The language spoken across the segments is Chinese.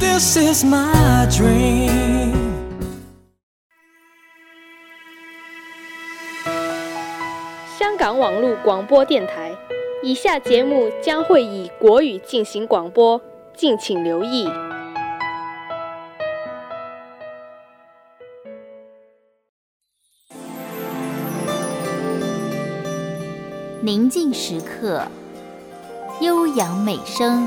This is my dream. 香港网络广播电台，以下节目将会以国语进行广播，敬请留意。宁静时刻，悠扬美声。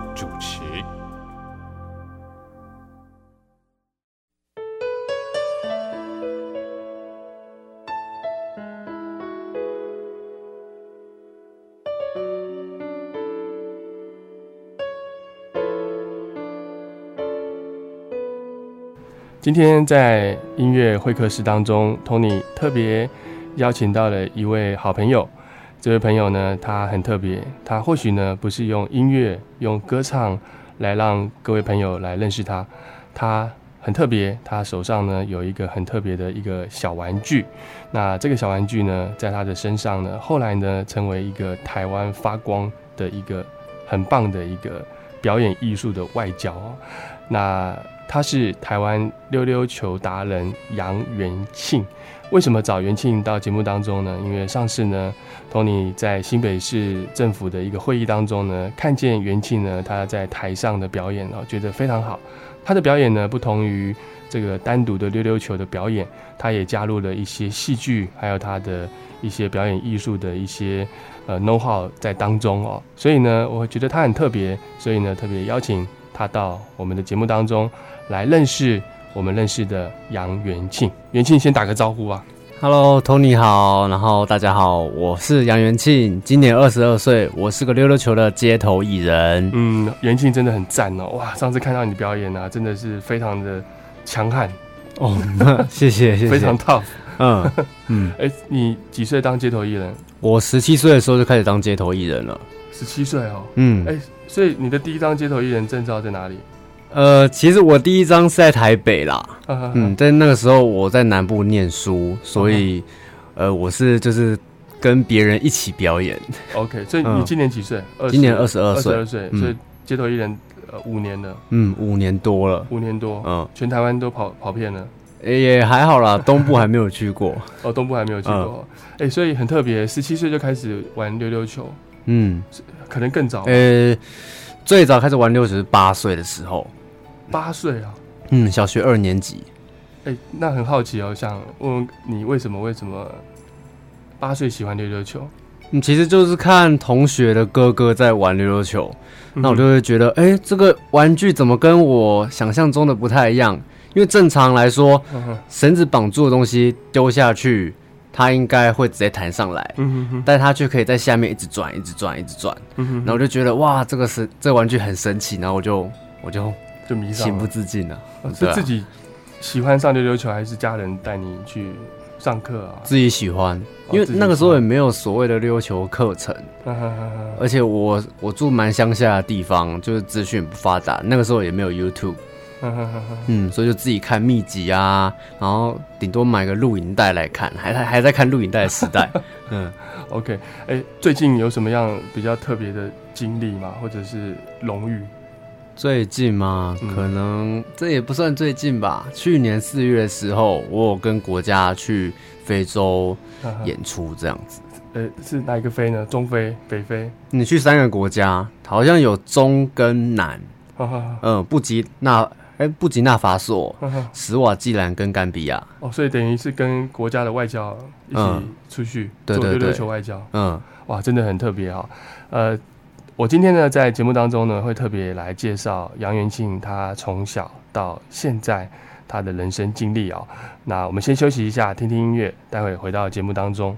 今天在音乐会客室当中，Tony 特别邀请到了一位好朋友。这位朋友呢，他很特别，他或许呢不是用音乐、用歌唱来让各位朋友来认识他，他很特别，他手上呢有一个很特别的一个小玩具。那这个小玩具呢，在他的身上呢，后来呢成为一个台湾发光的一个很棒的一个表演艺术的外交。那他是台湾溜溜球达人杨元庆。为什么找元庆到节目当中呢？因为上次呢，Tony 在新北市政府的一个会议当中呢，看见元庆呢他在台上的表演哦，觉得非常好。他的表演呢，不同于这个单独的溜溜球的表演，他也加入了一些戏剧，还有他的一些表演艺术的一些呃 know how 在当中哦。所以呢，我觉得他很特别，所以呢，特别邀请他到我们的节目当中来认识我们认识的杨元庆。元庆先打个招呼啊。Hello，Tony 好，然后大家好，我是杨元庆，今年二十二岁，我是个溜溜球的街头艺人。嗯，元庆真的很赞哦，哇！上次看到你的表演啊，真的是非常的强悍，哦，谢谢谢谢，非常 tough。嗯嗯，哎、你几岁当街头艺人？我十七岁的时候就开始当街头艺人了。十七岁哦。嗯，哎、所以你的第一张街头艺人证照在哪里？呃，其实我第一张是在台北啦，嗯嗯，但那个时候我在南部念书，所以呃，我是就是跟别人一起表演。，OK，所以你嗯今年几岁？20今年二十二岁二十二岁，嗯。所以街头艺人呃五年了，嗯，五年多了，五年多，嗯，全台湾都跑跑遍了。也还好啦，东部还没有去过。哦，东部还没有去过，哎、所以很特别，十七岁就开始玩溜溜球，嗯，可能更早，呃，最早开始玩溜球是八岁的时候，八岁啊。嗯，小学二年级。哎、那很好奇哦，想问问你为什么为什么八岁喜欢溜溜球？嗯，其实就是看同学的哥哥在玩溜溜球，那我就嗯会觉得，哎、这个玩具怎么跟我想象中的不太一样？因为正常来说，绳子绑住的东西丢下去，它应该会直接弹上来，但它却可以在下面一直转，一直转，一直转。然后我就觉得，哇，这个是这個玩具很神奇，然后我就我就就迷上情不。自禁啊。是自己喜欢上溜溜球，还是家人带你去上课啊？自己喜欢，因为自己那个时候也没有所谓的溜球课程，哈哈哈哈。而且我我住蛮乡下的地方，就是资讯不发达，那个时候也没有 YouTube，哈哈哈哈。嗯，所以就自己看秘籍啊，然后顶多买个录影带来看，还还还在看录影带的时代，嗯，OK，哎、最近有什么样比较特别的经历吗？或者是荣誉？最近嘛，嗯。可能这也不算最近吧，去年四月的时候，我有跟国家去非洲演出这样子。呃，是哪一个非呢？中非、北非？你去三个国家，好像有中跟南，嗯，布吉那哎布吉纳法索、哈哈。史瓦济兰跟甘比亚，哦，所以等于是跟国家的外交一起嗯。出去做溜溜对。对对球外交，嗯。哇，真的很特别哈。呃，我今天呢在节目当中呢会特别来介绍杨元庆他从小到现在他的人生经历啊。那我们先休息一下，听听音乐，待会回到节目当中。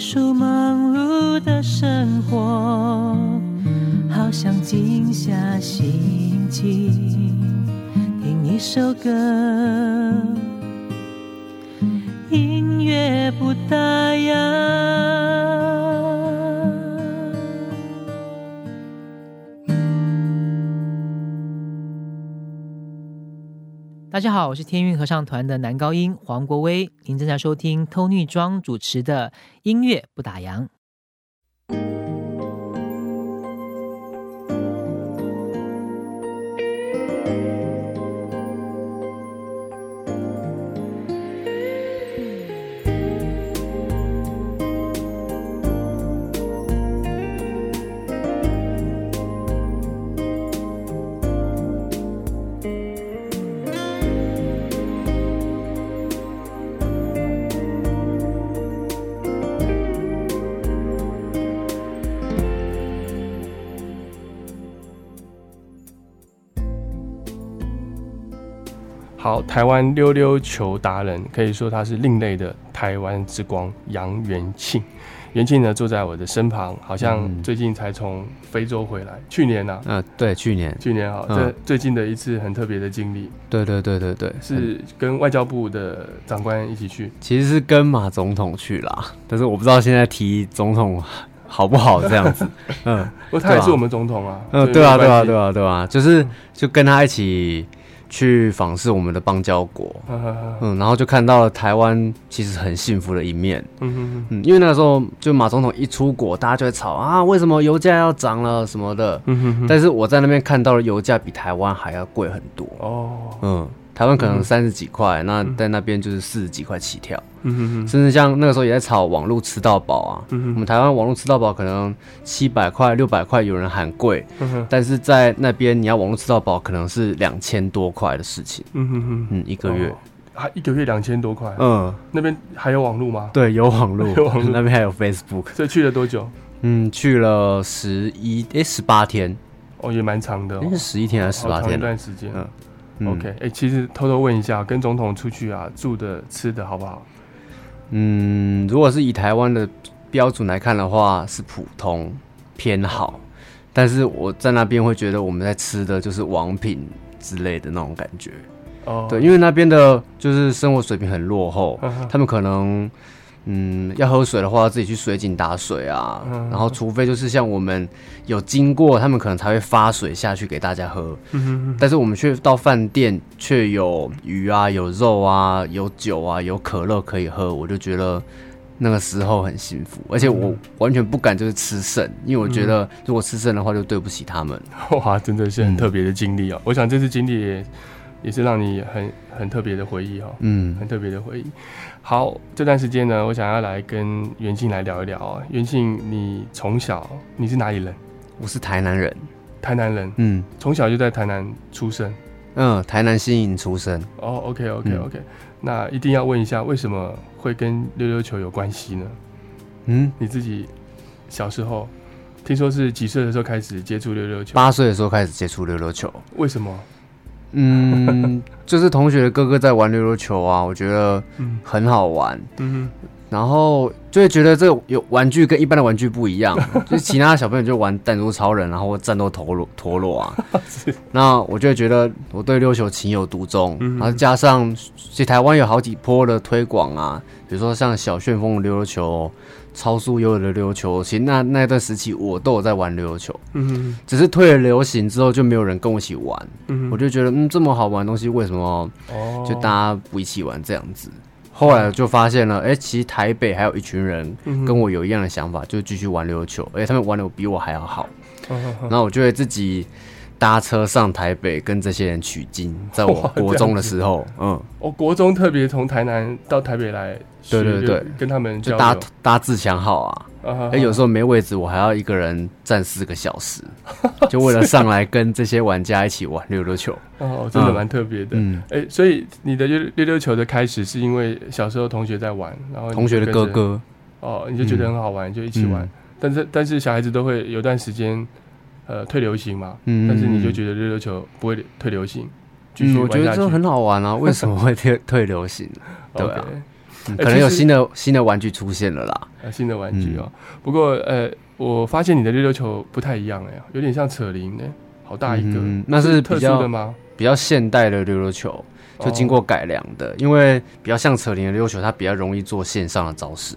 束忙碌的生活，好想静下心情，听一首歌，大家好，我是天韵合唱团的男高音黄国威，您正在收听 Tony 庄主持的音乐不打烊。台湾溜溜球达人，可以说他是另类的台湾之光杨元庆。元庆呢，坐在我的身旁，好像嗯最近才从非洲回来。去年呢、嗯、对，去年，去年好，嗯这最近的一次很特别的经历，对对对对是跟外交部的长官一起去。其实是跟马总统去啦，但是我不知道现在提总统好不好这样子。嗯不过他也是我们总统啊。嗯，对啊对啊对啊对啊，就是就跟他一起去访视我们的邦交国，嗯然后就看到了台湾其实很幸福的一面。嗯嗯嗯，因为那个时候就马总统一出国，大家就会吵啊，为什么油价要涨了什么的。嗯哼但是我在那边看到了油价比台湾还要贵很多。哦，嗯，台湾可能嗯三十几块，那在那边就是四十几块起跳。嗯嗯甚至像那个时候也在炒网络吃到饱啊，嗯我们台湾网络吃到饱可能七百块、六百块，有人喊贵，嗯但是在那边你要网络吃到饱可能是两千多块的事情，嗯嗯嗯，一个月，哦。还一个月两千多块。嗯，那边还有网络吗？对，有网络有网络，那边还有 Facebook，所以去了多久？嗯，去了十一哎十八天，哦，也蛮长的哦，是十一天还是十八天一？段时间。嗯嗯 OK，哎、其实偷偷问一下，跟总统出去啊，住的、吃的好不好？嗯，如果是以台湾的标准来看的话，是普通偏好，但是我在那边会觉得我们在吃的就是王品之类的那种感觉。哦，对，因为那边的就是生活水平很落后，他们可能嗯要喝水的话自己去水井打水啊，嗯。然后除非就是像我们有经过，他们可能才会发水下去给大家喝，嗯哼哼。但是我们却到饭店却有鱼啊、有肉啊、有酒啊、有可乐可以喝，我就觉得。那个时候很幸福，而且我嗯。完全不敢就是吃剩，因为我觉得如果吃剩的话就对不起他们。哇，真的是很嗯特别的经历哦。我想这次经历也也是让你很很特别的回忆哦，嗯。很特别的回忆。好，这段时间呢，我想要来跟元庆来聊一聊啊。元庆，你从小你是哪里人？我是台南人，台南人，嗯从小就在台南出生。嗯，台南新营出生。哦，OK OK 嗯 OK，、那一定要问一下，为什么会跟溜溜球有关系呢？嗯，你自己小时候听说是几岁的时候开始接触溜溜球？八岁的时候开始接触溜溜球。为什么？嗯，就是同学的哥哥在玩溜溜球啊，我觉得嗯。很好玩，嗯然后就会觉得这个有玩具跟一般的玩具不一样，就是其他小朋友就玩弹珠超人，然后战斗陀螺陀螺啊，那我就会觉得我对溜溜球情有独钟，嗯然后加上其实台湾有好几波的推广啊，比如说像小旋风的溜溜球、超速悠悠的溜溜球，其实那那段时期我都有在玩溜溜球，嗯只是退了流行之后就没有人跟我一起玩，嗯我就觉得嗯这么好玩的东西为什么哦。就大家不一起玩这样子？后来就发现了，哎、其实台北还有一群人嗯跟我有一样的想法，就继续玩溜溜球，而且他们玩的比我还要好。哦。然后我就会自己搭车上台北跟这些人取经，在我哇国中的时候，嗯，我国中特别从台南到台北来对对对跟他们就搭。搭自强号啊。啊哎、有时候没位置，我还要一个人站四个小时，就为了上来跟这些玩家一起玩溜溜球。哦，真的蛮特别的。嗯，哎、所以你的溜溜溜球的开始是因为小时候同学在玩，然后同学的哥哥，哦，你就觉得很好玩，就一起玩。嗯但是但是小孩子都会有段时间呃退流行嘛，嗯但是你就觉得溜溜球不会退流行，继续嗯，我。觉得这很好玩啊，为什么会退退流行？对嗯哎可能有新的新的玩具出现了啦。呃新的玩具哦。嗯不过呃，我发现你的溜溜球不太一样哎，有点像扯铃呢，好大一个。嗯那是特殊比较的吗？比较现代的溜溜球，就经过改良的，因为比较像扯铃的溜溜球，它比较容易做线上的招式，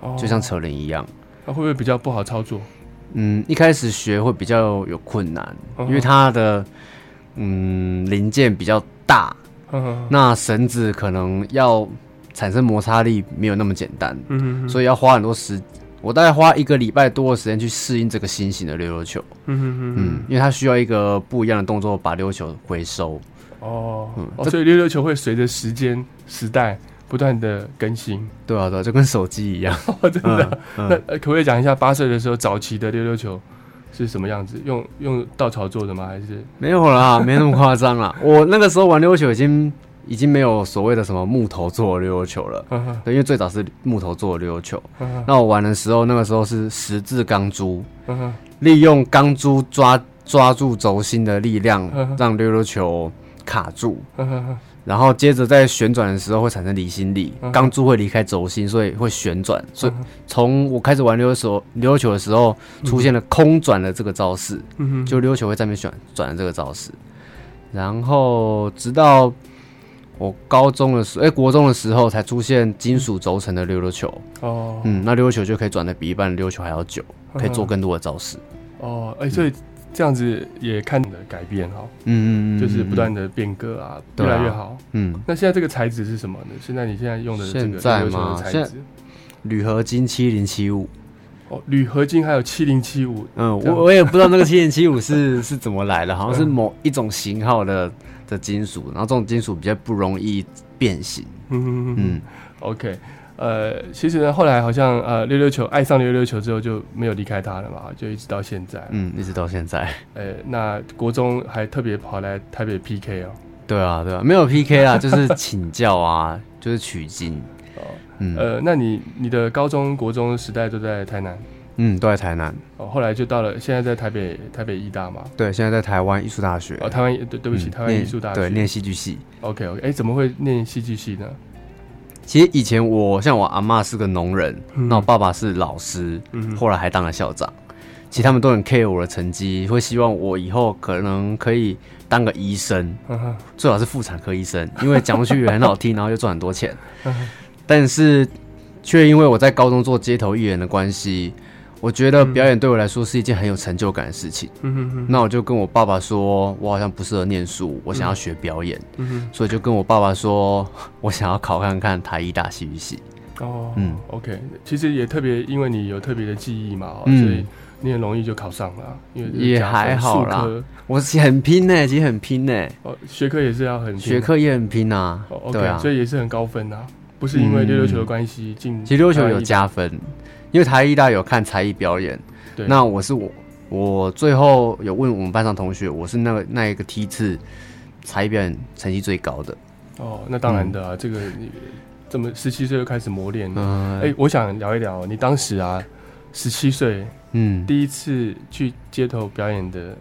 哦就像扯铃一样。那会不会比较不好操作？嗯，一开始学会比较有困难，因为它的嗯零件比较大，嗯那绳子可能要产生摩擦力没有那么简单，嗯所以要花很多时。我大概花一个礼拜多的时间去适应这个新型的溜溜球，嗯嗯嗯，因为它需要一个不一样的动作把溜溜球回收。哦嗯哦，所以溜溜球会随着时间时代不断的更新。对啊，对啊，就跟手机一样。哦，真的。嗯那呃可不可以讲一下八岁的时候早期的溜溜球是什么样子？用用稻草做的吗？还是没有啦，没那么夸张啦。我那个时候玩溜溜球已经已经没有所谓的什么木头做的溜溜球了，嗯哼对，因为最早是木头做的溜溜球。那我玩的时候，那个时候是十字钢珠，利用钢珠抓抓住轴心的力量嗯，让溜溜球卡住。然后接着在旋转的时候会产生离心力钢珠会离开轴心，所以会旋转。所以从我开始玩溜溜球溜溜球的时候，出现了空转的这个招式，嗯，就溜球会在那边旋转的这个招式。然后直到我高中的时候，哎、国中的时候才出现金属轴承的溜溜球。哦，嗯，那溜溜球就可以转的比一般溜溜球还要久，可以做嗯更多的招式。哦，哎，所以这样子也看你的改变哈，嗯嗯嗯，就是不断的。的变革啊，越来越好。嗯，那现在这个材质是什么呢？现在你现在用的这个现在吗材质，铝合金七零七五。哦，铝合金还有七零七五，嗯，我我也不知道那个七零七五是 是怎么来的，好像是某一种型号的的金属，然后这种金属比较不容易变形。嗯嗯嗯嗯，，OK，呃，其实呢，后来好像呃溜溜球爱上溜溜球之后就没有离开他了嘛，就一直到现在。嗯，一直到现在。呃，那国中还特别跑来台北 PK 哦。对啊，对啊，没有 PK 啊，就是请教啊，就是取经。哦，嗯呃，那你你的高中、国中时代都在台南嗯，都在台南。哦，后来就到了现在在台北台北艺大嘛。对，现在在台湾艺术大学。哦，台湾对对不起，嗯台湾艺术大学。念对，念戏剧系。OK OK，哎，怎么会念戏剧系呢？其实以前我像我阿妈是个农人，嗯那我爸爸是老师，后来还当了校长。其实他们都很 care 我的成绩，会希望我以后可能可以当个医生，最好是妇产科医生，因为讲出去也很好听，然后又赚很多钱。但是却因为我在高中做街头艺人的关系，我觉得表演对我来说是一件很有成就感的事情。嗯哼哼，那我就跟我爸爸说，我好像不适合念书，我想要学表演，嗯哼。所以就跟我爸爸说，我想要考看看台艺大戏剧系。哦，嗯。嗯，OK，其实也特别，因为你有特别的记忆嘛，所以你很容易就考上了，因为也还好啦。我很拼呢、其实很拼呢、哦，学科也是要很拼。学科也很拼啊。哦，OK，所以也是很高分啊，不是因为溜溜球的关系进，其实溜球有加分，因为台艺大有看才艺表演。对，那我是我，我最后有问我们班上同学，我是那个那一个梯次才艺表演成绩最高的。哦，那当然的啊，这个你这么十七岁就开始磨练了，嗯，哎，我想聊一聊你当时啊，十七岁嗯，第一次去街头表演的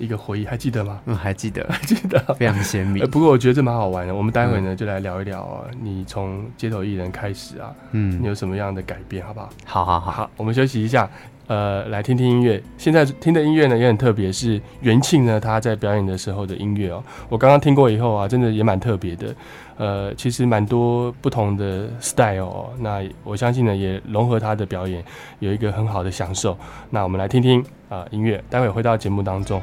一个回忆，还记得吗？嗯，还记得，还记得。非常鲜明 呃，。不过我觉得这蛮好玩的。我们待会呢就来聊一聊啊，你从街头艺人开始啊，嗯你嗯，有什么样的改变，好不好？好好好，好，我们休息一下，呃，来听听音乐。现在听的音乐呢也很特别，是元庆呢他在表演的时候的音乐哦。我刚刚听过以后啊，真的也蛮特别的。呃，其实蛮多不同的 style 哦。那我相信呢，也融合他的表演，有一个很好的享受。那我们来听听啊、音乐，待会回到节目当中。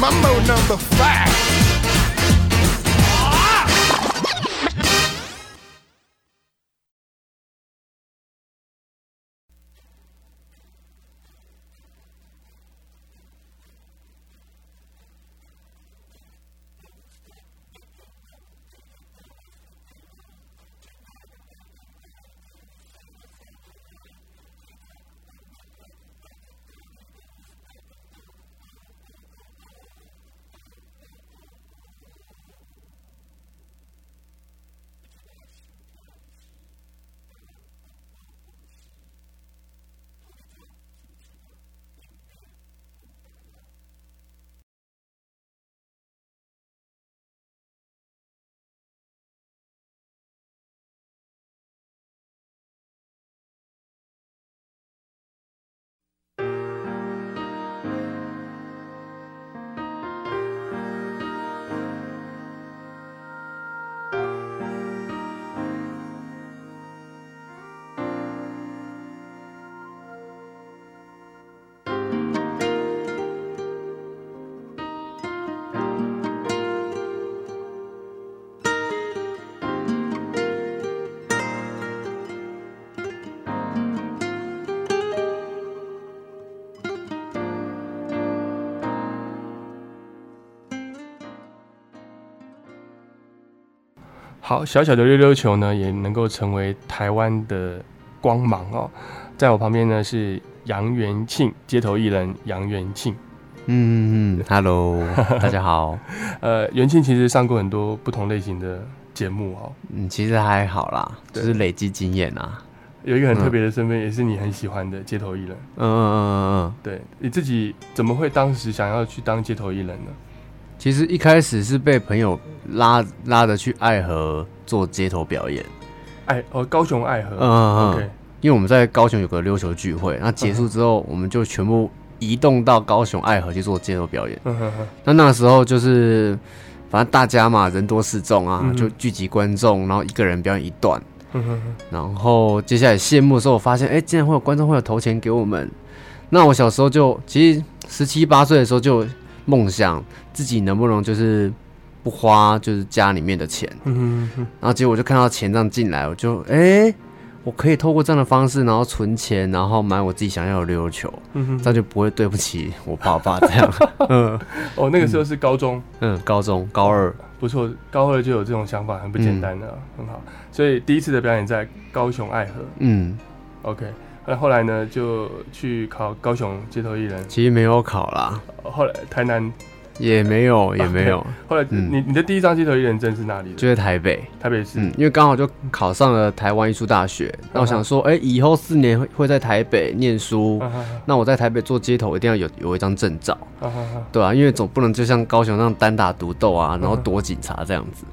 Mambo number five. 好，小小的溜溜球呢，也能够成为台湾的光芒哦。在我旁边呢是杨元庆，街头艺人杨元庆。嗯嗯，Hello，大家好。呃，元庆其实上过很多不同类型的节目哦。嗯，其实还好啦，就是累积经验啊。有一个很特别的身份，也是你很喜欢的街头艺人。嗯嗯嗯嗯嗯，对，你自己怎么会当时想要去当街头艺人呢？其实一开始是被朋友拉拉着去爱河做街头表演。爱哦，高雄爱河。嗯嗯因为我们在高雄有个溜球聚会，那结束之后，我们就全部移动到高雄爱河去做街头表演。嗯哼哼，那那个时候就是，反正大家嘛，人多势众啊，嗯就聚集观众，然后一个人表演一段，嗯哼哼，然后接下来谢幕的时候，我发现，哎、竟然会有观众会有投钱给我们。那我小时候就，其实十七八岁的时候就梦想自己能不能就是不花就是家里面的钱，嗯哼哼，然后结果我就看到钱这样进来，我就哎、我可以透过这样的方式，然后存钱，然后买我自己想要的溜溜球，嗯哼这样就不会对不起我爸爸这样。嗯哦，那个时候是高中，嗯，高中高二，不错，高二就有这种想法，很不简单的，很好。所以第一次的表演在高雄爱河嗯，，OK。那后来呢，就去考高雄街头艺人，其实没有考啦，后来台南。也没有，也没有，后来嗯。你你的第一张街头艺人证是哪里的？就在台北。台北市。嗯，因为刚好就考上了台湾艺术大学，那我想说，哎、以后四年会会在台北念书，那我在台北做街头一定要有有一张证照，对啊，因为总不能就像高雄那样单打独斗啊，然后嗯躲警察这样子。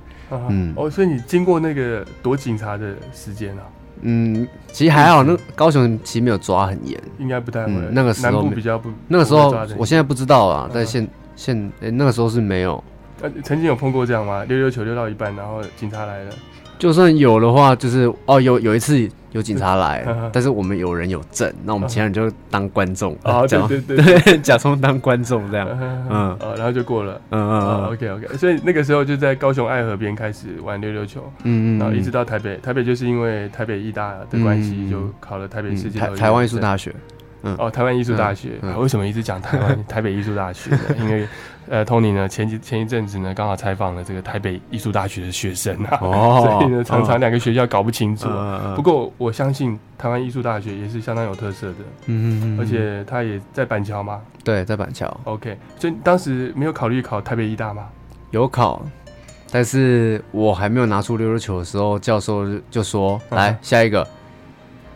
嗯。哦，所以你经过那个躲警察的时间啊，嗯，其实还好，那高雄其实没有抓很严，应该不太会。嗯，那个时候比较不，那个时候我现在不知道啊嗯，但现现、诶那个时候是没有，呃，曾经有碰过这样吗？溜溜球溜到一半，然后警察来了，就算有的话，就是哦，有有一次有警察来 但是我们有人有证，那我们其他人就当观众，假对对 对，假装当观众这样，嗯然后就过了。嗯嗯，OK OK，所以那个时候就在高雄爱河边开始玩溜溜球，嗯嗯，然后一直到台北，台北就是因为台北艺大的关系，嗯就考了台北市嗯街头艺台台湾艺术大学，证哦，台湾艺术大学。嗯嗯。啊为什么一直讲台湾？台北艺术大学？呢？因为呃，Tony 呢前几前一阵子呢刚好采访了这个台北艺术大学的学生啊，哦 所以呢常常两个学校搞不清楚不过我相信台湾艺术大学也是相当有特色的，嗯嗯嗯而且它也在板桥吗。对，在板桥。OK，所以当时没有考虑考台北艺大吗？有考，但是我还没有拿出溜溜球的时候，教授就就说嗯来下一个，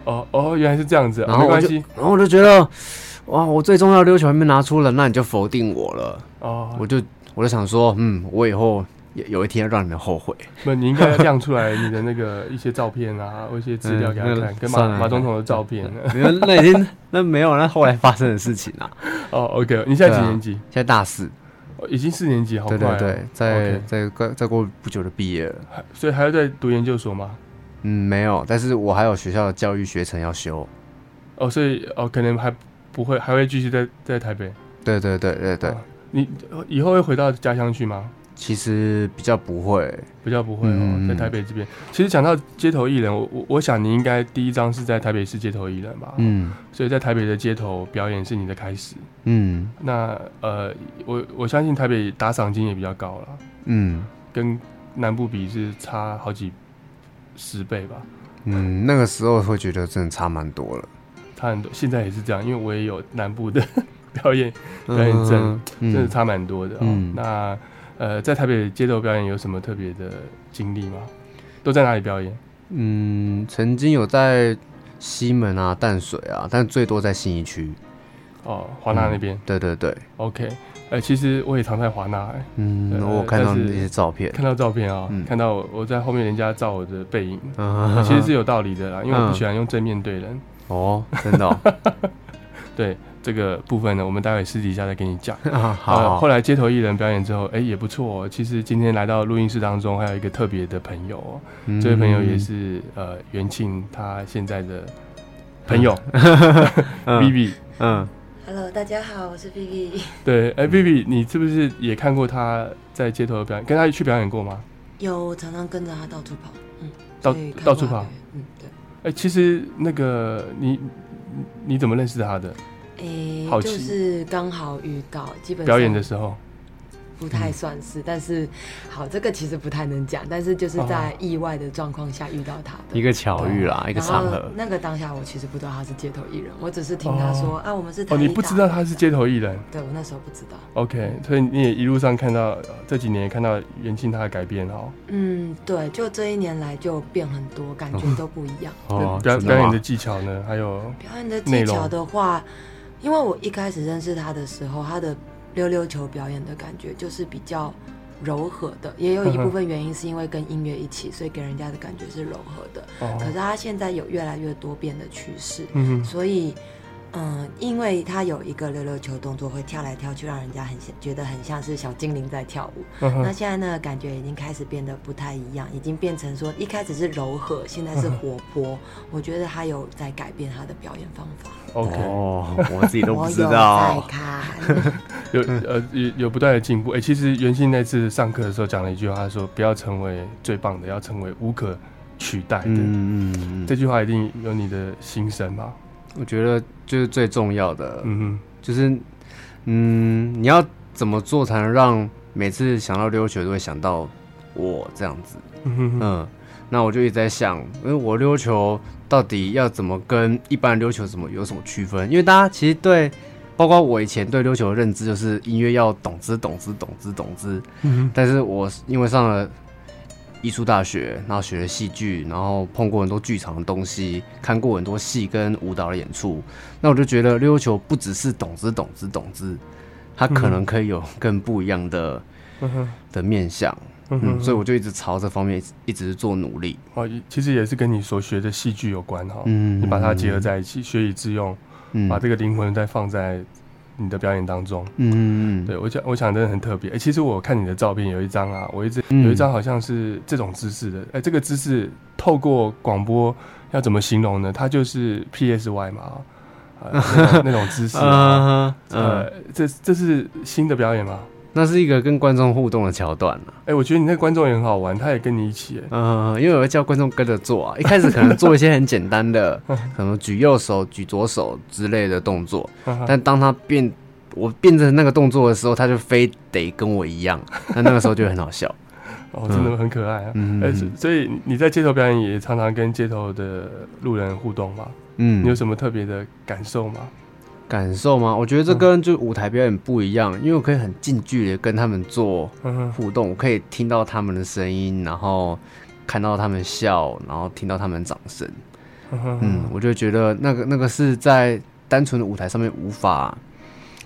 哦哦，原来是这样子，哦然后我就没关系然后我就觉得哇，我最重要的溜球还没拿出了，那你就否定我了，哦。我就我就想说，嗯，我以后有有一天让你们后悔。不，你应该亮出来你的那个一些照片啊，或一些资料给他看，跟马马总统的照片。没有，那已经 那没有，那后来发生的事情啊。哦，OK，你现在几年级？现在大四，哦已经四年级，好快啊。对对对，在在在再再再过不久就毕业了。还所以还要再读研究所吗？嗯，没有，但是我还有学校的教育学程要修。哦，所以哦，可能还不会，还会继续在在台北。对对对对对，哦你以后会回到家乡去吗？其实比较不会。比较不会哦，嗯在台北这边。其实讲到街头艺人，我我我想你应该第一张是在台北市街头艺人吧？嗯所以在台北的街头表演是你的开始。嗯那呃，我我相信台北打赏金也比较高了，嗯跟南部比是差好几十倍吧，嗯，那个时候会觉得真的差蛮多了。差很多。现在也是这样，因为我也有南部的 表演表演证，嗯真的差蛮多的、哦。嗯那呃，在台北街头表演有什么特别的经历吗？都在哪里表演？嗯，曾经有在西门啊、淡水啊，但最多在信义区。哦，华纳那边。对对对，OK，呃，其实我也常在华纳、哎嗯，呃我有看到那些照片。看到照片啊、嗯看到我我在后面人家照我的背影，其实是有道理的啦，因为我不嗯喜欢用正面对人。哦，真的哦 对这个部分呢，我们待会私底下再跟你讲。啊，好呃，后来街头艺人表演之后，哎、也不错、哦。其实今天来到录音室当中，还有一个特别的朋友、哦，嗯这位朋友也是呃元庆他现在的朋友嗯 Vivi。嗯 Hello，大家好，我是 Vivi。对，哎、v i 你是不是也看过他在街头的表演？跟他去表演过吗？有常常跟着他到处跑，嗯，到到处跑嗯，对。哎、其实那个你你你怎么认识他的？诶、就是刚好遇到，基本上表演的时候，不太算是，但是好，这个其实不太能讲，但是就是在意外的状况下遇到他的。一个巧遇啦，一个然后场合。那个当下我其实不知道他是街头艺人，我只是听他说、啊，我们是哦，你不知道他是街头艺人对我那时候不知道。，OK，所以你也一路上看到呃这几年也看到袁庆他的改变哦，嗯，对，就这一年来就变很多，感觉都不一样。哦，表表演的技巧呢，还有表演的技巧的话，因为我一开始认识他的时候，他的溜溜球表演的感觉就是比较柔和的，也有一部分原因是因为跟音乐一起，所以给人家的感觉是柔和的。哦可是他现在有越来越多变的趋势，嗯哼所以。嗯，因为他有一个溜溜球动作会跳来跳去，让人家很觉得很像是小精灵在跳舞。那现在那个感觉已经开始变得不太一样，已经变成说一开始是柔和，现在是活泼。我觉得他有在改变他的表演方法。OK，哦，我自己都不知我有在道。看，有呃有有不断的进步。哎、其实袁信那次上课的时候讲了一句话，他说不要成为最棒的，要成为无可取代的。嗯嗯嗯，这句话一定有你的心声吧？我觉得就是最重要的，嗯就是嗯，你要怎么做才能让每次想到溜球都会想到我这样子？嗯哼哼，嗯，那我就一直在想，因为我溜球到底要怎么跟一般溜球怎么有什么区分？因为大家其实对，包包括我以前对溜球的认知就是音乐要懂之懂之懂之懂之，嗯但是我因为上了艺术大学，然后学了戏剧，然后碰过很多剧场的东西，看过很多戏跟舞蹈的演出，那我就觉得溜球不只是懂之懂之懂之，它可能可以有更不一样的、的面向。嗯所以我就一直朝这方面一直做努力。哦，其实也是跟你所学的戏剧有关哈。嗯你把它结合在一起，学以致用，嗯把这个灵魂再放在你的表演当中。嗯嗯嗯，对我想，我想真的很特别。哎、其实我看你的照片有一张啊，我一直、嗯有一张好像是这种姿势的。哎、这个姿势透过广播要怎么形容呢？它就是 PSY 嘛，啊、那种那种姿势 呃，这这是新的表演吗？那是一个跟观众互动的桥段啊。哎、我觉得你那个观众也很好玩，他也跟你一起。哎嗯，因为我会叫观众跟着做啊。一开始可能做一些很简单的，可能举右手、举左手之类的动作，但当他变我变成那个动作的时候，他就非得跟我一样，那那个时候就很好笑。哦，真的很可爱啊！嗯哎、所所以你在街头表演也常常跟街头的路人互动嘛？嗯你有什么特别的感受吗？感受吗？我觉得这跟就舞台表演不一样，因为我可以很近距离跟他们做互动，我可以听到他们的声音，然后看到他们笑，然后听到他们掌声。嗯嗯，我就觉得那个那个是在单纯的舞台上面无法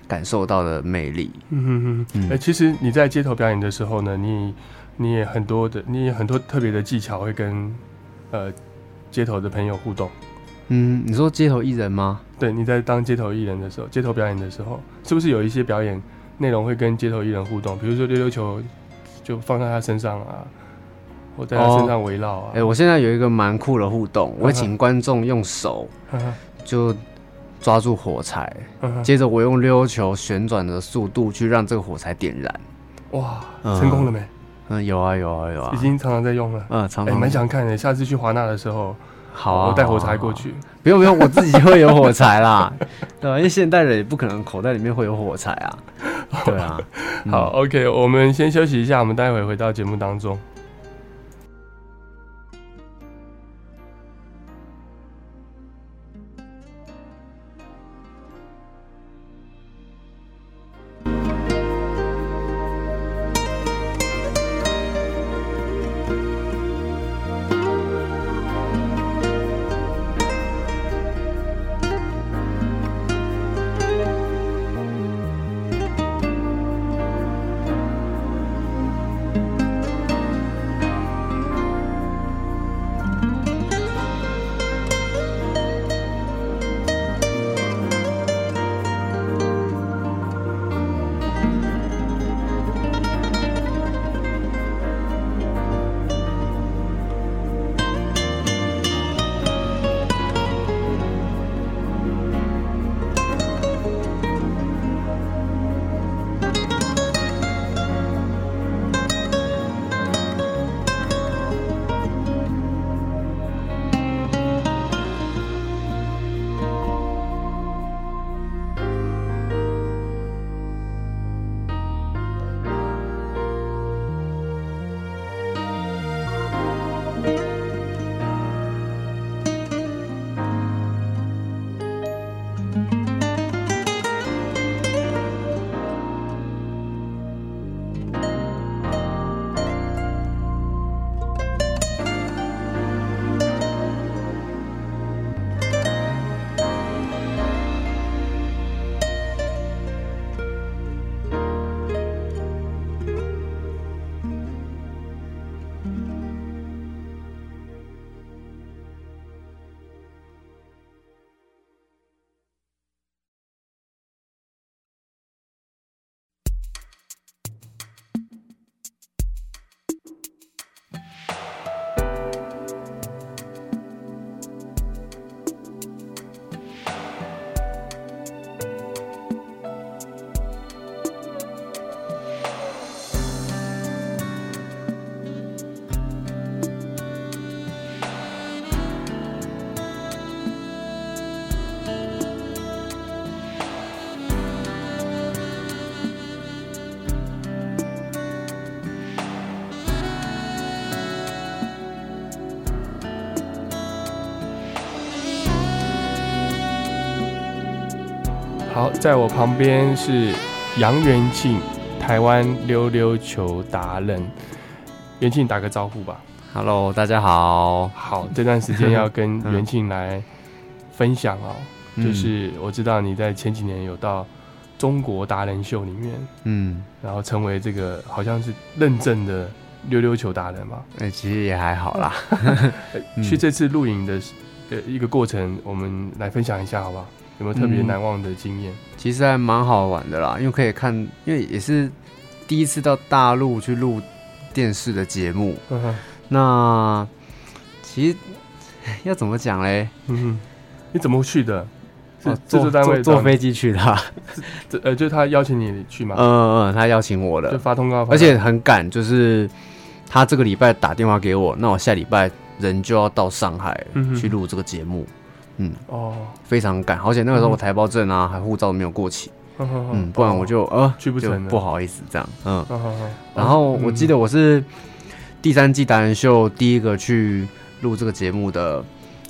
感受到的魅力。嗯哼哼，哎、其实你在街头表演的时候呢，你你也很多的，你也很多特别的技巧会跟呃街头的朋友互动。嗯，你说街头艺人吗？对，你在当街头艺人的时候，街头表演的时候，是不是有一些表演内容会跟街头艺人互动？比如说溜溜球，就放在他身上啊，或在他身上围绕啊。哎、我现在有一个蛮酷的互动，我会请观众用手就抓住火柴接着我用溜溜球旋转的速度去让这个火柴点燃。哇，嗯成功了没？嗯，有啊有啊有啊，已经常常在用了。嗯常哎，常蛮想看的。下次去华纳的时候，好啊我带火柴过去。不用不用，我自己会有火柴啦，对吧、因为现代人也不可能口袋里面会有火柴啊，对啊。嗯好，OK，我们先休息一下，我们待会回到节目当中。好，在我旁边是杨元庆，台湾溜溜球达人。元庆打个招呼吧。Hello，大家好。好，这段时间要跟元庆来分享哦，嗯就是我知道你在前几年有到中国达人秀里面，嗯，然后成为这个好像是认证的溜溜球达人嘛。哎、其实也还好啦。呃 去这次露营的呃一个过程，我们来分享一下好不好？有没有特别嗯难忘的经验？其实还蛮好玩的啦，因为可以看，因为也是第一次到大陆去录电视的节目。那其实 要怎么讲嘞？你怎么去的？是哦制作单位找你坐坐飞机去的啊、这呃，就是他邀请你去嘛？嗯嗯嗯，他邀请我的，就发通告而且很赶，就是他这个礼拜打电话给我，那我下礼拜人就要到上海去录这个节目。嗯，哦，非常赶，而且那个时候我嗯台胞证啊，还护照没有过期，嗯不然我就呃就去不成不好意思这样，嗯。然后我记得我是第三季达人秀第一个去录这个节目的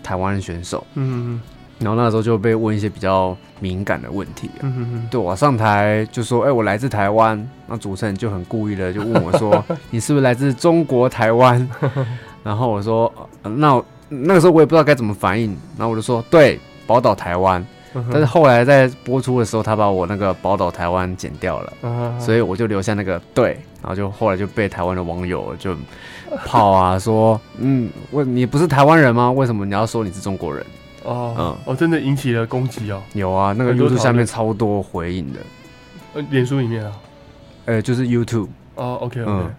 台湾选手，嗯然后那个时候就被问一些比较敏感的问题。嗯对我上台就说：“哎、我来自台湾。”那主持人就很故意的就问我说：“ 你是不是来自中国台湾？” 然后我说：“呃那我那个时候我也不知道该怎么反应。”然后我就说：“对，宝岛台湾。”但是后来在播出的时候，他把我那个宝岛台湾剪掉了，所以我就留下那个对，然后就后来就被台湾的网友就泡啊，说嗯，为你不是台湾人吗？为什么你要说你是中国人？哦嗯哦，真的引起了攻击哦。有啊，那个 YouTube 下面超多回应的，呃，脸书里面啊。呃，就是 YouTube，哦，OK OK，、嗯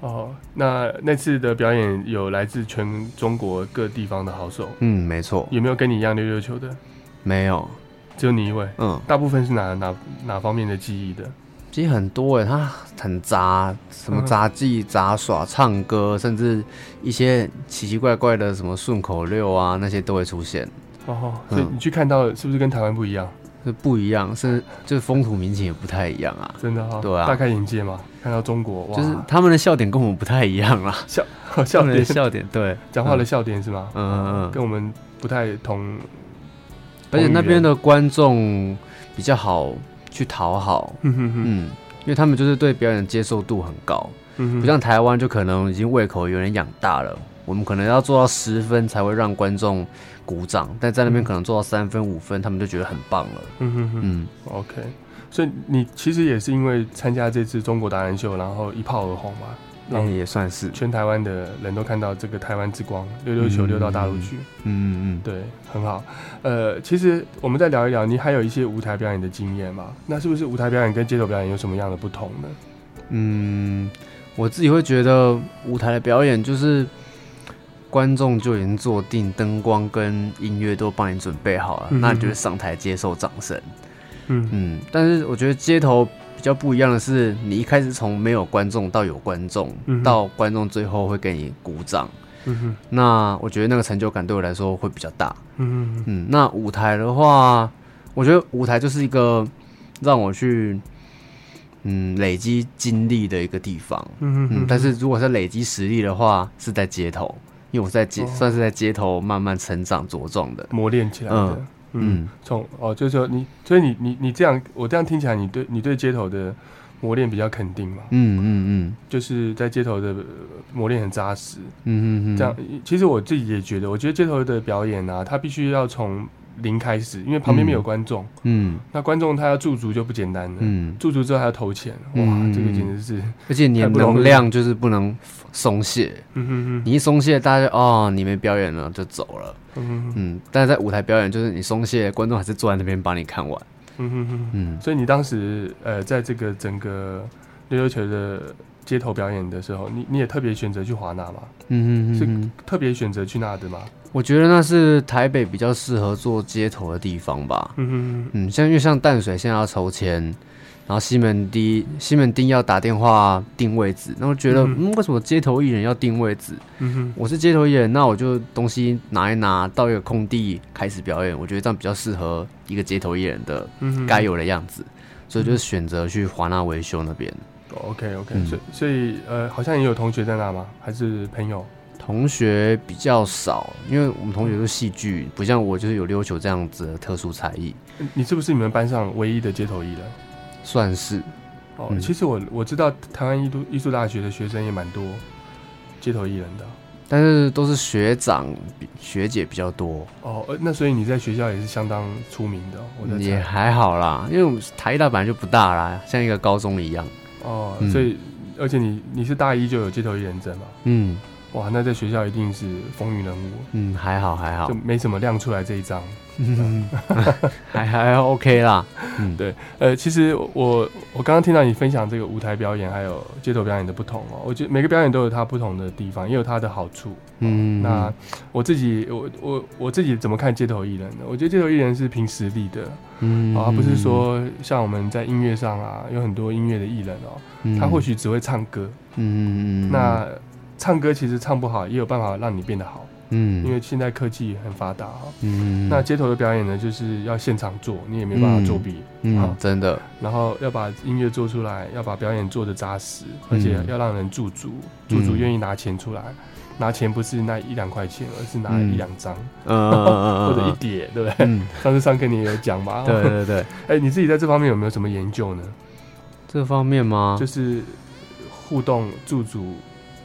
哦，那那次的表演有来自全中国各地方的好手，嗯，没错，有没有跟你一样溜溜球的？没有，只有你一位。嗯，大部分是哪哪哪方面的技艺的？其实很多哎，他很杂，什么嗯杂技、杂耍、唱歌，甚至一些奇奇怪怪的什么顺口溜啊，那些都会出现。哦，所以嗯你去看到是不是跟台湾不一样？是不一样，甚至就是风土民情也不太一样啊。真的哈、对啊大开眼界嘛，看到中国哇，就是他们的笑点跟我们不太一样啦，笑笑 他们的点。笑点对，讲话的嗯。笑点是吗？嗯嗯嗯。跟我们不太同。而且那边的的观众比较好去讨好，嗯哼哼。嗯，因为他们就是对表演的接受度很高，嗯不像台湾就可能已经胃口有点养大了，我们可能要做到十分才会让观众鼓掌，但在那边可能做到三分五分，他们就觉得很棒了，嗯哼哼。嗯，OK，所以你其实也是因为参加这次中国达人秀，然后一炮而红嘛，那嗯也算是，全台湾的人都看到这个台湾之光，溜溜球溜到大陆去，嗯嗯嗯，对，很好。呃，其实我们再聊一聊，你还有一些舞台表演的经验嘛？那是不是舞台表演跟街头表演有什么样的不同呢？嗯，我自己会觉得舞台的表演就是观众就已经坐定，灯光跟音乐都帮你准备好了，嗯那你就是上台接受掌声。嗯嗯，但是我觉得街头比较不一样的是，你一开始从没有观众到有观众，嗯到观众最后会给你鼓掌，嗯哼，那我觉得那个成就感对我来说会比较大。嗯哼嗯，那舞台的话，我觉得舞台就是一个让我去嗯累积经历的一个地方。嗯哼嗯，但是如果是累积实力的话，是在街头，因为我是在街、哦算是在街头慢慢成长茁壮的。磨练起来的。嗯嗯，从哦，就是说你，所以你你你这样，我这样听起来，你对你对街头的磨练比较肯定嘛？嗯嗯嗯就是在街头的呃磨练很扎实。嗯嗯嗯，这样，其实我自己也觉得，我觉得街头的表演啊，它必须要从零开始，因为旁边没有观众，嗯。那观众他要驻足就不简单了，嗯。驻足之后还要投钱，哇，嗯。这个简直是，而且你的能量就是不能松懈，嗯哼哼，你一松懈，大家就哦你没表演了就走了。嗯哼哼，嗯，但是在舞台表演，就是你松懈，观众还是坐在那边把你看完。嗯哼哼，嗯。所以你当时呃，在这个整个溜溜球的街头表演的时候，你你也特别选择去华纳嘛？嗯嗯嗯是，特别选择去那的吗？我觉得那是台北比较适合做街头的地方吧。嗯哼嗯，像因为像淡水现在要抽签，然后西门町西门町要打电话定位置，那我觉得嗯嗯为什么街头艺人要定位置？嗯哼，我是街头艺人，那我就东西拿一拿到一个空地开始表演，我觉得这样比较适合一个街头艺人的该有的样子，所以就是选择去华纳维修那边。OK OK，、嗯所以所以呃，好像也有同学在那吗？还是朋友？同学比较少，因为我们同学都是戏剧，不像我就是有溜球这样子的特殊才艺，你是不是你们班上唯一的街头艺人？算是。哦，嗯其实我我知道台湾艺术艺术大学的学生也蛮多街头艺人的。但是都是学长、比学姐比较多，哦，呃那所以你在学校也是相当出名的哦，我。也还好啦，因为我们台大本来就不大啦，像一个高中一样。哦，嗯所以而且你你是大一就有街头艺人证嘛？嗯哇，那在学校一定是风云人物，嗯，还好还好就，没什么亮出来这一张。嗯，还 还 OK 啦。嗯，对，呃，其实我我刚刚听到你分享这个舞台表演还有街头表演的不同哦，我觉得每个表演都有它不同的地方，也有它的好处。嗯，那我自己我我我自己怎么看街头艺人呢？我觉得街头艺人是凭实力的，嗯啊，不是说像我们在音乐上啊，有很多音乐的艺人哦，嗯他或许只会唱歌，嗯嗯，那唱歌其实唱不好也有办法让你变得好，嗯，因为现在科技很发达哈。嗯，那街头的表演呢，就是要现场做，你也没办法作弊，嗯。啊，真的，然后要把音乐做出来，要把表演做的扎实，而且嗯要让人驻足，驻足愿意拿钱出来，拿钱不是那一两块钱，而是拿嗯一两张，或者一叠，对不对？嗯，上次上课你也有讲嘛，对对对，哎，你自己在这方面有没有什么研究呢？这方面吗？就是互动、驻足、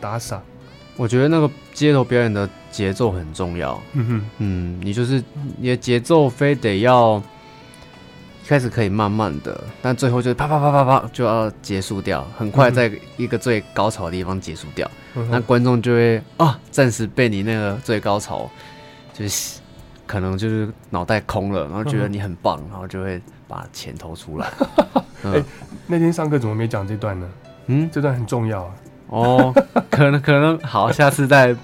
打赏，我觉得那个街头表演的节奏很重要。嗯哼，嗯，你就是你的节奏非得要一开始可以慢慢的，但最后就啪啪啪啪啪就要结束掉，很快嗯在一个最高潮的地方结束掉，嗯那观众就会啊，暂时被你那个最高潮就是可能就是脑袋空了，然后觉得你很棒，然后就会把钱投出来。嗯哎那天上课怎么没讲这段呢？嗯，这段很重要啊。哦，可能可能好，下次再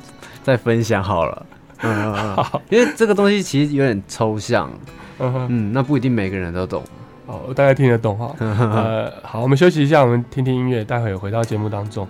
再分享好了。嗯嗯嗯，因为这个东西其实有点抽象，嗯哼，嗯，那不一定每个人都懂。哦，我大概听得懂哈。呃，好，我们休息一下，我们听听音乐，待会回到节目当中。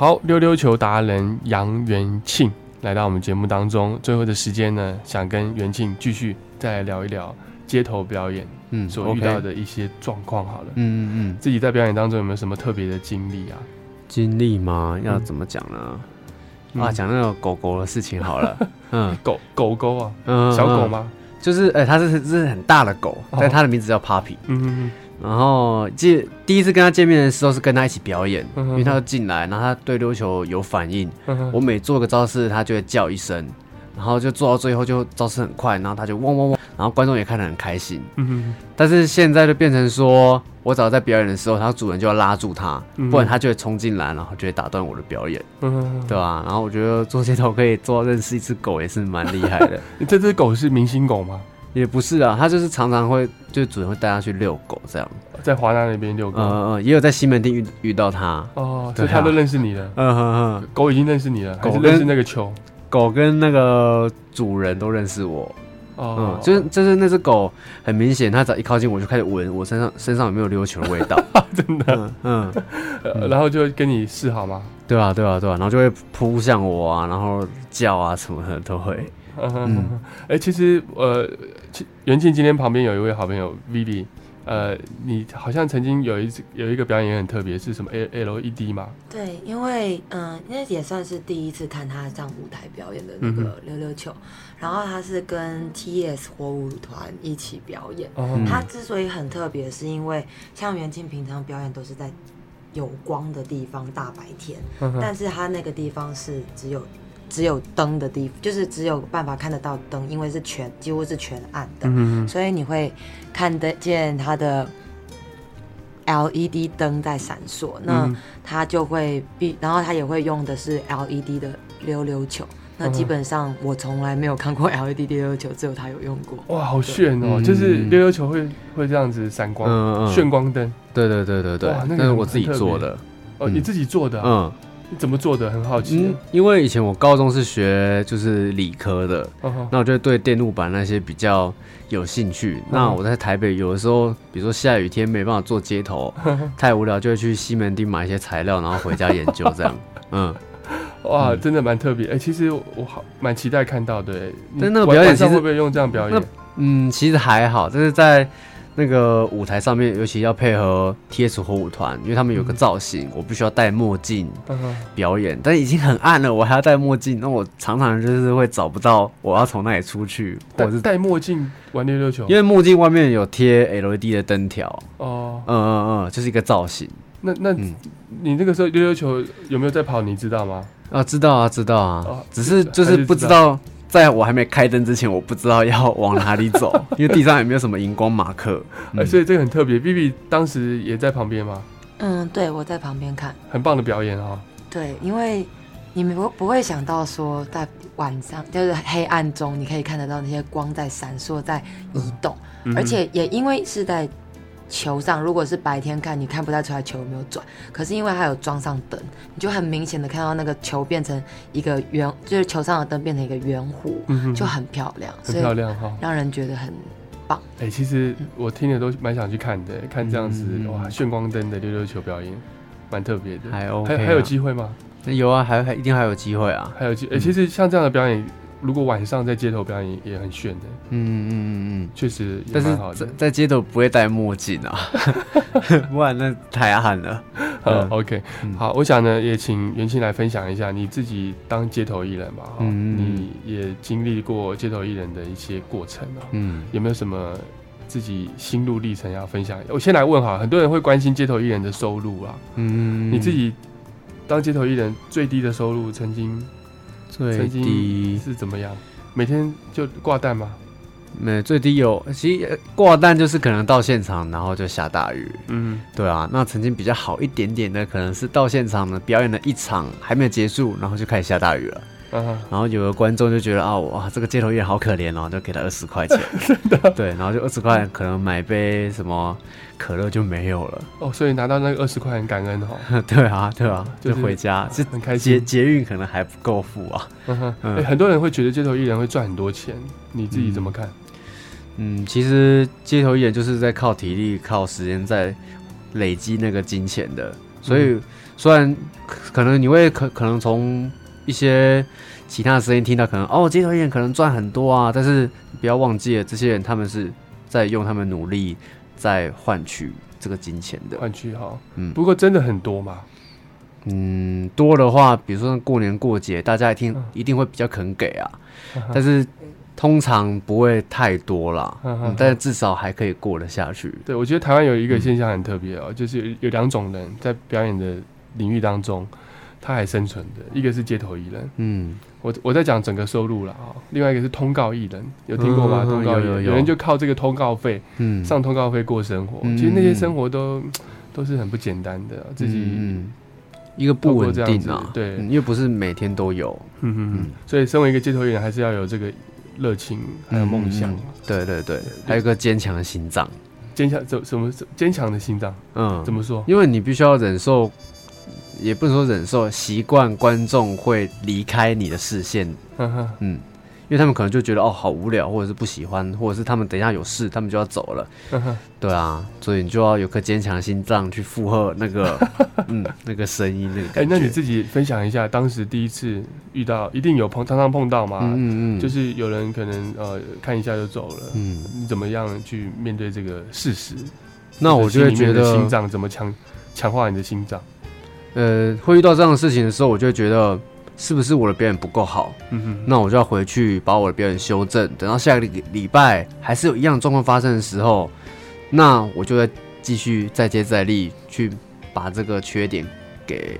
好，溜溜球达人杨元庆来到我们节目当中，最后的时间呢，想跟元庆继续再来聊一聊街头表演，嗯所遇到的一些状况好了。嗯嗯嗯，自己在表演当中有没有什么特别的经历啊？经历吗？要怎么讲呢？嗯啊，讲那个狗狗的事情好了。嗯，狗狗狗啊，嗯小狗吗？就是，哎、它是是很大的狗，哦但它的名字叫 Puppy。嗯嗯然后记第一次跟他见面的时候是跟他一起表演，嗯因为他就进来，然后他对溜球有反应，嗯我每做个招式他就会叫一声，然后就做到最后就招式很快，然后他就汪汪汪，然后观众也看得很开心。嗯但是现在就变成说，我只要在表演的时候，他主人就要拉住他，嗯不然他就会冲进来，然后就会打断我的表演，对吧、然后我觉得做街头可以做到认识一只狗也是蛮厉害的。你这只狗是明星狗吗？也不是啊，他就是常常会，就主人会带他去遛狗这样。在华南那边遛狗。嗯嗯，也有在西门町遇遇到他。哦，所以他都认识你了。嗯哼哼，狗已经认识你了，狗认识那个球？狗跟那个主人都认识我。哦嗯，就是就是那只狗很明显，它只要一靠近我就开始闻我身上身上有没有溜球的味道。真的。嗯，呃然后就跟你示好吗？对啊对啊对啊，然后就会扑向我啊，然后叫啊什么的都会。嗯，哎、其实呃，其元庆今天旁边有一位好朋友 Vivi，呃，你好像曾经有一次有一个表演也很特别，是什么 L LED 吗？对，因为嗯，那也算是第一次看他上舞台表演的那嗯个溜溜球，然后他是跟 TS 火舞团一起表演。哦他之所以很特别，是因为像袁静平常表演都是在有光的地方，大白天，嗯但是他那个地方是只有只有灯的地方，就是只有办法看得到灯，因为是全几乎是全暗的，嗯所以你会看得见它的 LED 灯在闪烁，那嗯它就会必，然后它也会用的是 LED 的溜溜球。那基本上我从来没有看过 LED 溜溜球，只有他有用过。哇，好炫哦！嗯就是溜溜球会会这样子闪光，嗯嗯炫光灯。对对对对对，那是我自己做的。哦，你自己做的、啊？嗯，你怎么做的？很好奇。嗯，因为以前我高中是学就是理科的，那我就对电路板那些比较有兴趣。那我在台北有的时候，比如说下雨天没办法做街头，太无聊，就会去西门町买一些材料，然后回家研究这样。嗯，哇，真的蛮特别。哎、其实我我好蛮期待看到的。哎你但那个表演其实晚上会不会用这样表演？嗯，其实还好，但是在那个舞台上面，尤其要配合 T.S 火舞团，因为他们有个造型，我必须要戴墨镜表演，但已经很暗了，我还要戴墨镜，那我常常就是会找不到我要从哪里出去，或者是戴戴墨镜玩溜溜球，因为墨镜外面有贴 LED 的灯条，哦，嗯嗯嗯，就是一个造型。那那、你那个时候溜溜球有没有在跑？你知道吗？啊，知道啊，知道啊，哦只是就是不知道，在我还没开灯之前，我不知道要往哪里走，因为地上也没有什么荧光马克。哎、所以这个很特别。B B 当时也在旁边吗？嗯，对，我在旁边看。很棒的表演哦。对，因为你们不不会想到说，在晚上就是黑暗中，你可以看得到那些光在闪烁，在移动，嗯而且也因为是在球上，如果是白天看，你看不太出来球有没有转，可是因为它有装上灯，你就很明显的看到那个球变成一个圆，就是球上的灯变成一个圆弧，嗯哼就很漂亮，很漂亮哈让人觉得很棒。哎、其实我听了都蛮想去看的，看这样子、嗯哇，炫光灯的溜溜球表演，蛮特别的。还 OK 还还有啊机会吗？有啊，还还一定还有机会啊。还有机，哎、其实像这样的表演，如果晚上在街头表演也很炫的，嗯嗯嗯嗯，确实也但是蛮好的。在。在街头不会戴墨镜啊，不然那太暗了。，OK，好，我想呢，也请袁青来分享一下你自己当街头艺人嘛，哈、嗯你也经历过街头艺人的一些过程啊，嗯。有没有什么自己心路历程要分享？我先来问哈，很多人会关心街头艺人的收入啊，嗯。你自己当街头艺人最低的收入曾经最低是怎么样？每天就挂蛋吗？没最低有，其实呃挂蛋就是可能到现场，然后就下大雨。嗯，对啊，那曾经比较好一点点的，可能是到现场呢表演了一场还没有结束，然后就开始下大雨了。嗯然后有的观众就觉得啊，哇，这个街头艺人好可怜哦，就给他二十块钱。对，然后就二十块，可能买杯什么可乐就没有了。哦，所以拿到那个二十块很感恩哦。对啊，对啊，就就是回家，是很开捷心。捷运可能还不够付啊。嗯哼，很多人会觉得街头艺人会赚很多钱，你自己怎么看？嗯，其实街头艺人就是在靠体力、靠时间在累积那个金钱的。所以虽然可可能你会可可能从一些其他的声音听到，可能哦街头艺人可能赚很多啊，但是不要忘记了，这些人他们是在用他们努力在换取这个金钱的。换取哈，嗯。不过真的很多嘛，嗯，多的话，比如说过年过节，大家一定一定会比较肯给啊，但是通常不会太多啦，嗯嗯，但是至少还可以过得下去。对，我觉得台湾有一个现象很特别哦，就是有有两种人在表演的领域当中，他还生存的，一个是街头艺人，嗯，我我在讲整个收入了啊，另外一个是通告艺人，有听过吗？嗯通告艺人，有人就靠这个通告费，嗯。上通告费过生活，嗯。其实那些生活都都是很不简单的，自己嗯一个不稳定啊，对。嗯因为不是每天都有，嗯嗯嗯，所以身为一个街头艺人，还是要有这个热情，还有梦想嗯，对对对，还有一个坚强的心脏，坚强怎什么坚强的心脏？嗯，怎么说？因为你必须要忍受，也不能说忍受，习惯观众会离开你的视线，嗯哼，嗯，因为他们可能就觉得哦好无聊，或者是不喜欢，或者是他们等一下有事，他们就要走了，嗯哼，对啊，所以你就要有颗坚强的心脏去附和那个，嗯，那个声音那个哎感，觉。那你自己分享一下，当时第一次遇到，一定有碰，常常碰到嘛？嗯嗯嗯就是有人可能呃看一下就走了，嗯，你怎么样去面对这个事实？那我就会觉得心脏怎么强强化你的心脏？呃，会遇到这样的事情的时候，我就会觉得是不是我的表演不够好？嗯哼，那我就要回去把我的表演修正。等到下个礼礼拜还是有一样的状况发生的时候，那我就再继续再接再厉，去把这个缺点给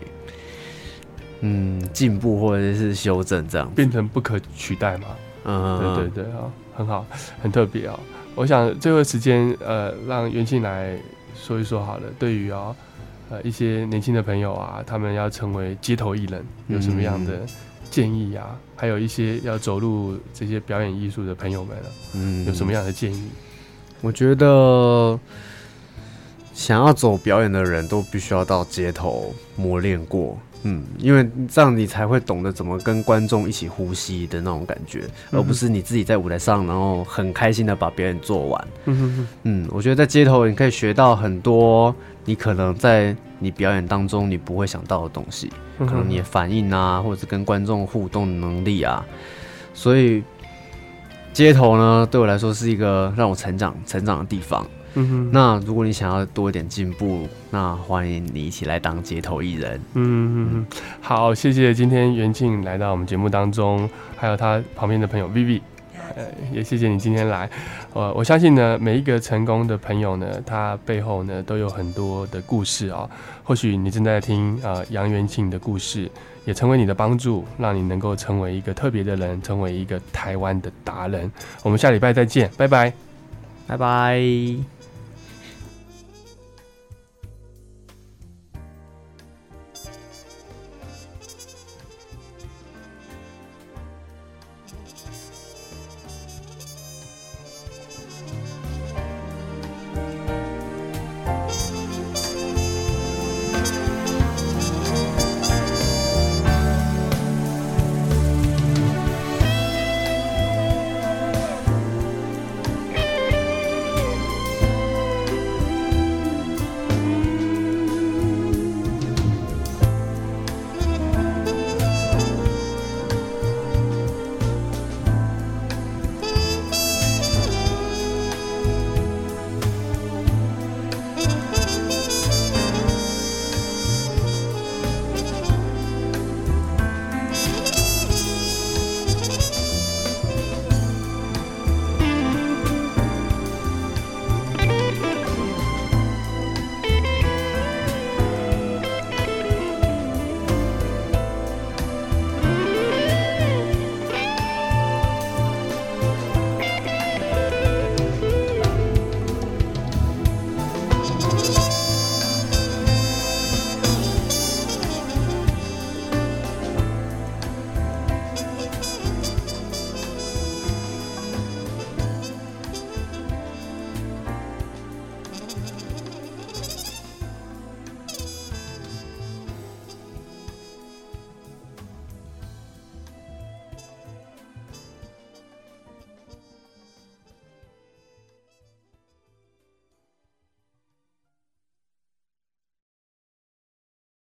嗯进步或者是修正，这样子变成不可取代嘛？嗯，对对对啊，很好，很特别啊。我想最后时间呃，让元庆来说一说好了。对于啊呃一些年轻的朋友啊，他们要成为街头艺人，有什么样的建议啊？还有一些要走入这些表演艺术的朋友们啊，嗯有什么样的建议？我觉得想要走表演的人都必须要到街头磨练过，嗯，因为这样你才会懂得怎么跟观众一起呼吸的那种感觉，嗯而不是你自己在舞台上然后很开心的把表演做完。嗯哼哼嗯，我觉得在街头你可以学到很多你可能在你表演当中你不会想到的东西，嗯可能你的反应啊，或者是跟观众互动的能力啊，所以街头呢对我来说是一个让我成长成长的地方。嗯哼那如果你想要多一点进步，那欢迎你一起来当街头艺人。嗯嗯嗯，好，谢谢今天元庆来到我们节目当中，还有他旁边的朋友 Vivi，呃，也谢谢你今天来。呃，我相信呢，每一个成功的朋友呢，他背后呢都有很多的故事啊、或许你正在听呃杨元庆的故事，也成为你的帮助，让你能够成为一个特别的人，成为一个台湾的达人。我们下礼拜再见，拜拜，拜拜。